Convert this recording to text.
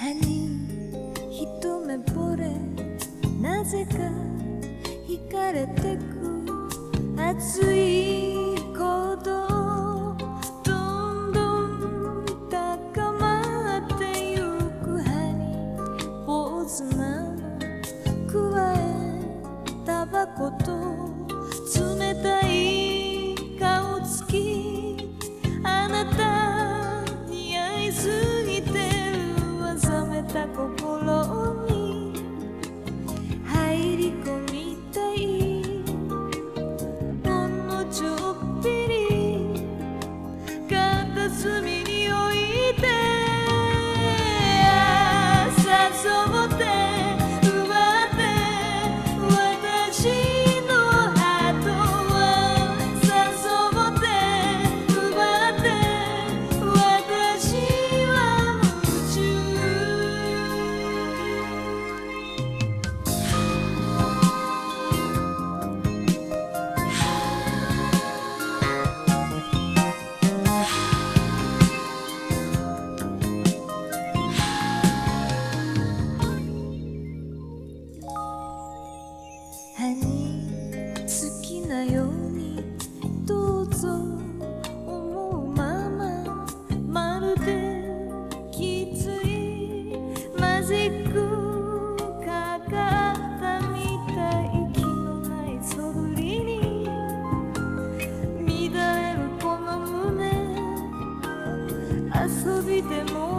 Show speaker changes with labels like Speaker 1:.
Speaker 1: 歯に一目惚れなぜか惹かれてく熱い鼓動どんどん高まってゆく歯に坊主なのくわえタバコとマジックかかったみたい息のない。そぶりに乱れるこの胸。遊びでも